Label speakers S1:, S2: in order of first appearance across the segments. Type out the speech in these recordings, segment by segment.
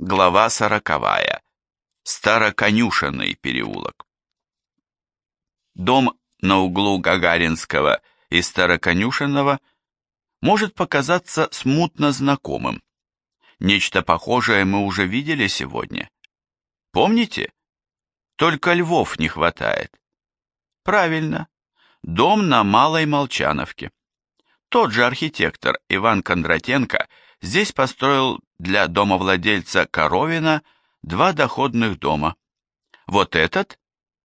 S1: Глава сороковая. Староконюшенный переулок. Дом на углу Гагаринского и Староконюшенного может показаться смутно знакомым. Нечто похожее мы уже видели сегодня. Помните? Только львов не хватает. Правильно. Дом на Малой Молчановке. Тот же архитектор Иван Кондратенко здесь построил для домовладельца Коровина два доходных дома. Вот этот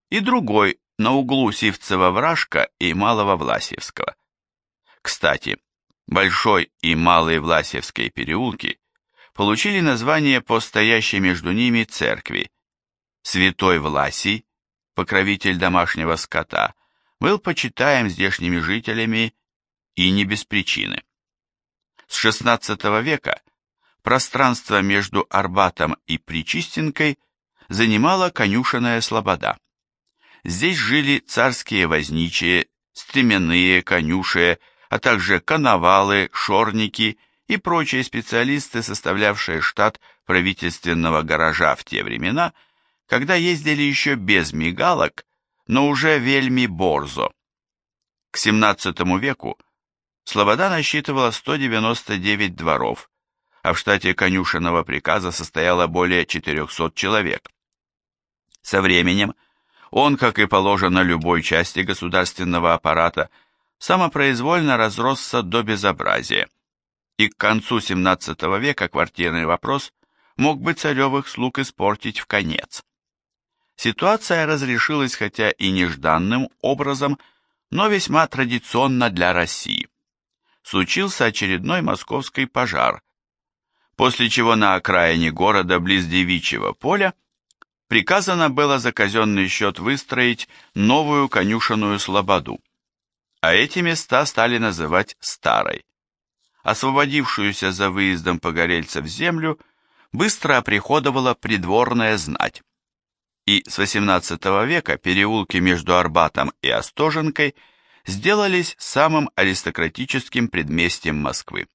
S1: и другой на углу Сивцева-Вражка и Малого Власьевского. Кстати, Большой и Малый Власьевские переулки получили название по стоящей между ними церкви. Святой Власий, покровитель домашнего скота, был почитаем здешними жителями и не без причины. С XVI века пространство между Арбатом и Причистенкой занимала конюшенная слобода. Здесь жили царские возничие, стременные, конюшие, а также коновалы, шорники и прочие специалисты, составлявшие штат правительственного гаража в те времена, когда ездили еще без мигалок, но уже вельми борзо. К XVII веку Слобода насчитывала 199 дворов, а в штате конюшенного приказа состояло более 400 человек. Со временем он, как и положено любой части государственного аппарата, самопроизвольно разросся до безобразия, и к концу XVII века квартирный вопрос мог бы царевых слуг испортить в конец. Ситуация разрешилась хотя и нежданным образом, но весьма традиционно для России. Случился очередной московский пожар, после чего на окраине города, близ Девичьего поля, приказано было за казенный счет выстроить новую конюшенную слободу, а эти места стали называть Старой. Освободившуюся за выездом погорельцев землю быстро оприходовала придворная знать. И с XVIII века переулки между Арбатом и Остоженкой сделались самым аристократическим предместьем Москвы.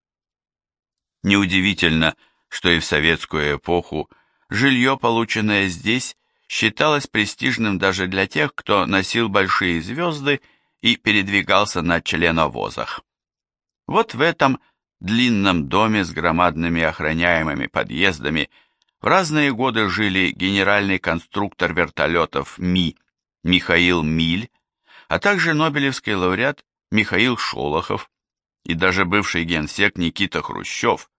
S1: Неудивительно, что и в советскую эпоху жилье, полученное здесь, считалось престижным даже для тех, кто носил большие звезды и передвигался на членовозах. Вот в этом длинном доме с громадными охраняемыми подъездами в разные годы жили генеральный конструктор вертолетов Ми Михаил Миль, а также Нобелевский лауреат Михаил Шолохов, и даже бывший генсек Никита Хрущев,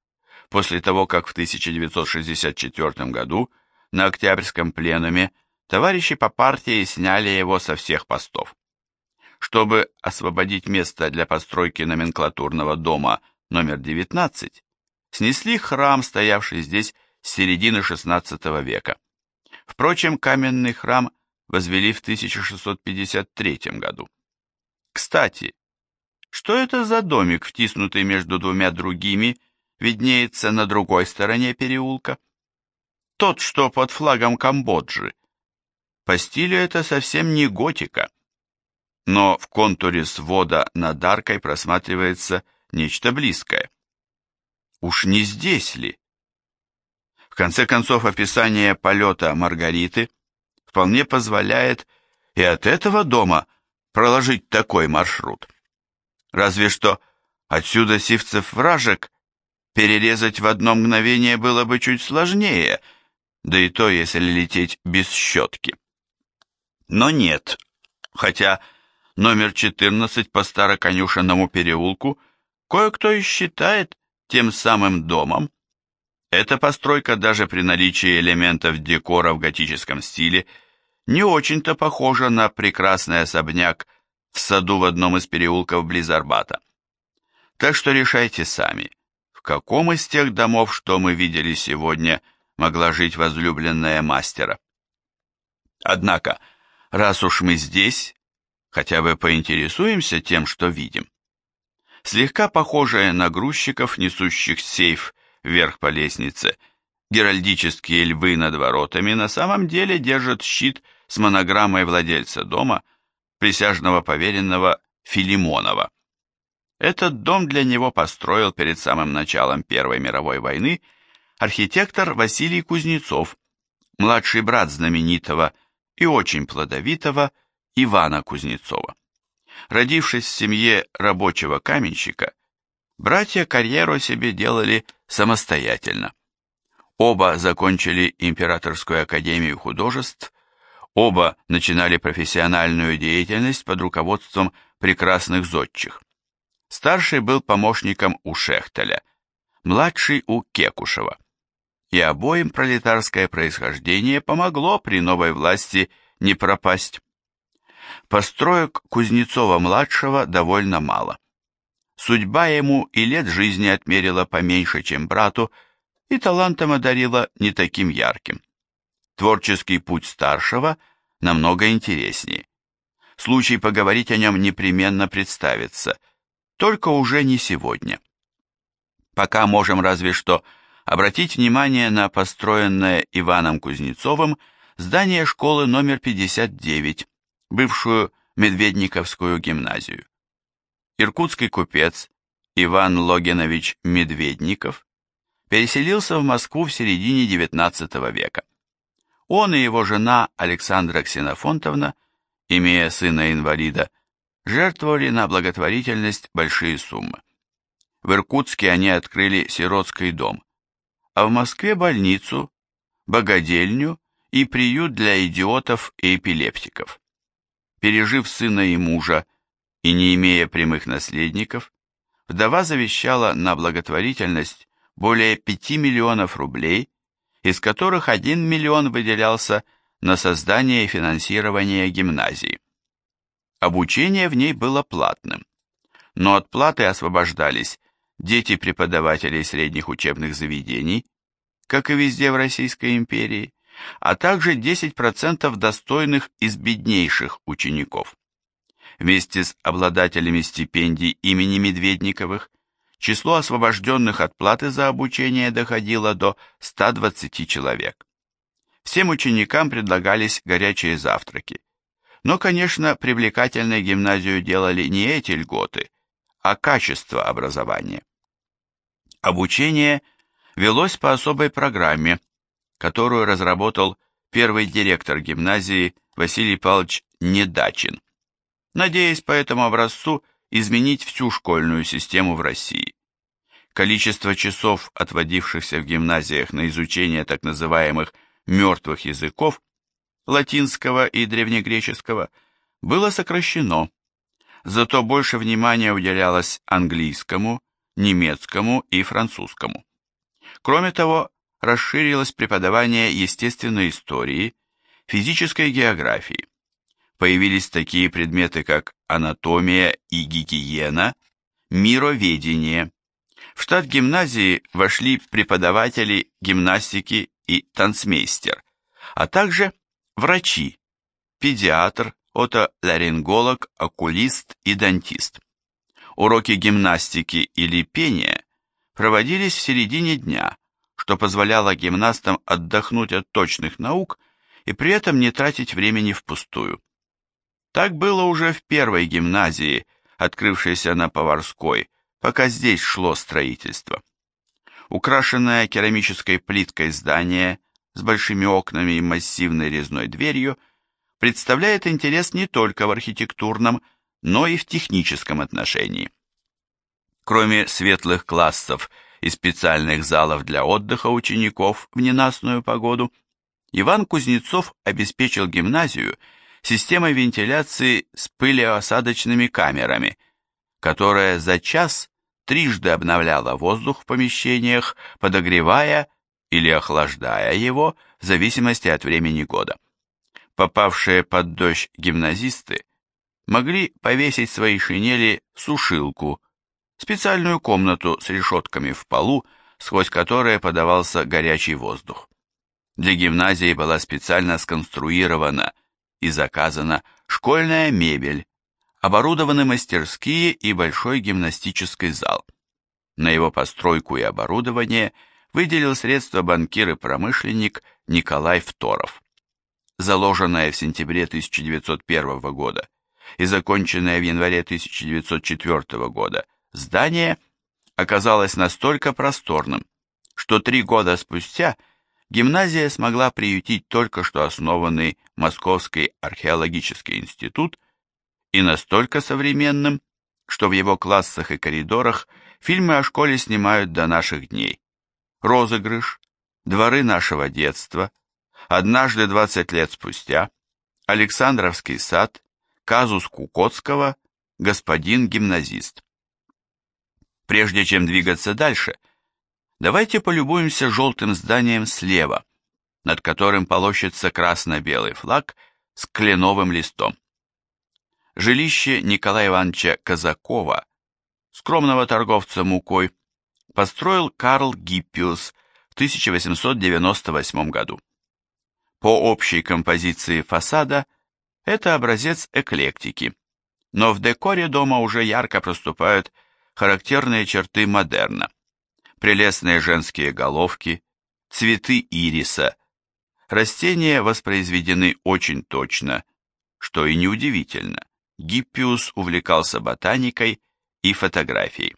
S1: после того, как в 1964 году на Октябрьском пленуме товарищи по партии сняли его со всех постов. Чтобы освободить место для постройки номенклатурного дома номер 19, снесли храм, стоявший здесь с середины XVI века. Впрочем, каменный храм возвели в 1653 году. Кстати, что это за домик, втиснутый между двумя другими, виднеется на другой стороне переулка? Тот, что под флагом Камбоджи. По стилю это совсем не готика, но в контуре свода над аркой просматривается нечто близкое. Уж не здесь ли? В конце концов, описание полета Маргариты вполне позволяет и от этого дома проложить такой маршрут. Разве что отсюда сивцев вражек перерезать в одно мгновение было бы чуть сложнее, да и то, если лететь без щетки. Но нет, хотя номер 14 по Староконюшенному переулку кое-кто и считает тем самым домом. Эта постройка даже при наличии элементов декора в готическом стиле не очень-то похожа на прекрасный особняк в саду в одном из переулков близ Арбата. Так что решайте сами, в каком из тех домов, что мы видели сегодня, могла жить возлюбленная мастера. Однако, раз уж мы здесь, хотя бы поинтересуемся тем, что видим. Слегка похожая на грузчиков, несущих сейф вверх по лестнице, геральдические львы над воротами на самом деле держат щит с монограммой владельца дома – присяжного поверенного Филимонова. Этот дом для него построил перед самым началом Первой мировой войны архитектор Василий Кузнецов, младший брат знаменитого и очень плодовитого Ивана Кузнецова. Родившись в семье рабочего каменщика, братья карьеру себе делали самостоятельно. Оба закончили Императорскую академию художеств, оба начинали профессиональную деятельность под руководством прекрасных зодчих. Старший был помощником у Шехтеля, младший у Кекушева. И обоим пролетарское происхождение помогло при новой власти не пропасть. Построек Кузнецова-младшего довольно мало. Судьба ему и лет жизни отмерила поменьше, чем брату, и талантом одарила не таким ярким. Творческий путь старшего намного интереснее. Случай поговорить о нем непременно представится, только уже не сегодня. Пока можем разве что обратить внимание на построенное Иваном Кузнецовым здание школы номер 59, бывшую Медведниковскую гимназию. Иркутский купец Иван Логинович Медведников переселился в Москву в середине XIX века. Он и его жена Александра Ксенофонтовна, имея сына-инвалида, жертвовали на благотворительность большие суммы. В Иркутске они открыли сиротский дом, а в Москве больницу, богадельню и приют для идиотов и эпилептиков. Пережив сына и мужа и не имея прямых наследников, вдова завещала на благотворительность более 5 миллионов рублей, из которых 1 миллион выделялся на создание и финансирование гимназии. Обучение в ней было платным, но от платы освобождались дети преподавателей средних учебных заведений, как и везде в Российской империи, а также 10% достойных из беднейших учеников. Вместе с обладателями стипендий имени Медведниковых число освобожденных от платы за обучение доходило до 120 человек. Всем ученикам предлагались горячие завтраки. Но, конечно, привлекательной гимназию делали не эти льготы, а качество образования. Обучение велось по особой программе, которую разработал первый директор гимназии Василий Павлович Недачин, надеясь по этому образцу изменить всю школьную систему в России. Количество часов, отводившихся в гимназиях на изучение так называемых мертвых языков, латинского и древнегреческого, было сокращено, зато больше внимания уделялось английскому, немецкому и французскому. Кроме того, расширилось преподавание естественной истории, физической географии. Появились такие предметы, как анатомия и гигиена, мироведение. В штат гимназии вошли преподаватели гимнастики и танцмейстер, а также врачи, педиатр, отоларинголог, окулист и дантист. Уроки гимнастики или пения проводились в середине дня, что позволяло гимнастам отдохнуть от точных наук и при этом не тратить времени впустую. Так было уже в первой гимназии, открывшейся на Поварской, пока здесь шло строительство. Украшенное керамической плиткой здание с большими окнами и массивной резной дверью представляет интерес не только в архитектурном, но и в техническом отношении. Кроме светлых классов и специальных залов для отдыха учеников в ненастную погоду, Иван Кузнецов обеспечил гимназию системой вентиляции с пылеосадочными камерами, которая за час трижды обновляла воздух в помещениях, подогревая или охлаждая его в зависимости от времени года. Попавшие под дождь гимназисты могли повесить свои шинели в сушилку, специальную комнату с решетками в полу, сквозь которые подавался горячий воздух. Для гимназии была специально сконструирована и заказана школьная мебель, оборудованы мастерские и большой гимнастический зал. На его постройку и оборудование выделил средства банкир и промышленник Николай Второв. Заложенное в сентябре 1901 года и законченное в январе 1904 года здание оказалось настолько просторным, что три года спустя гимназия смогла приютить только что основанный Московский археологический институт и настолько современным, что в его классах и коридорах фильмы о школе снимают до наших дней. Розыгрыш, дворы нашего детства, однажды 20 лет спустя, Александровский сад, казус Кукотского, господин гимназист. Прежде чем двигаться дальше, давайте полюбуемся желтым зданием слева, над которым полощется красно-белый флаг с кленовым листом. Жилище Николая Ивановича Казакова, скромного торговца мукой, построил Карл Гиппиус в 1898 году. По общей композиции фасада это образец эклектики, но в декоре дома уже ярко проступают характерные черты модерна. Прелестные женские головки, цветы ириса. Растения воспроизведены очень точно, что и неудивительно. Гиппиус увлекался ботаникой и фотографией.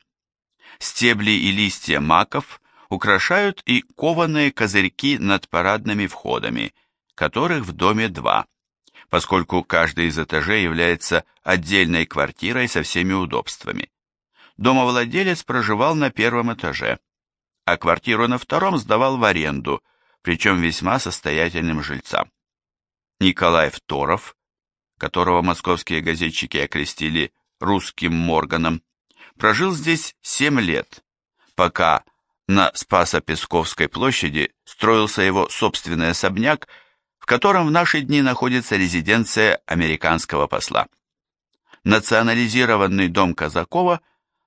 S1: Стебли и листья маков украшают и кованые козырьки над парадными входами, которых в доме два, поскольку каждый из этажей является отдельной квартирой со всеми удобствами. Домовладелец проживал на первом этаже, а квартиру на втором сдавал в аренду, причем весьма состоятельным жильцам. Николай Второв, которого московские газетчики окрестили «русским Морганом», прожил здесь семь лет, пока на Спасо-Песковской площади строился его собственный особняк, в котором в наши дни находится резиденция американского посла. Национализированный дом Казакова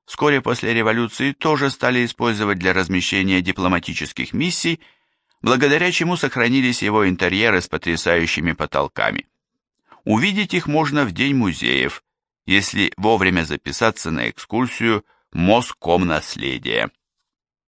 S1: вскоре после революции тоже стали использовать для размещения дипломатических миссий, благодаря чему сохранились его интерьеры с потрясающими потолками. Увидеть их можно в День музеев, если вовремя записаться на экскурсию Моском наследия.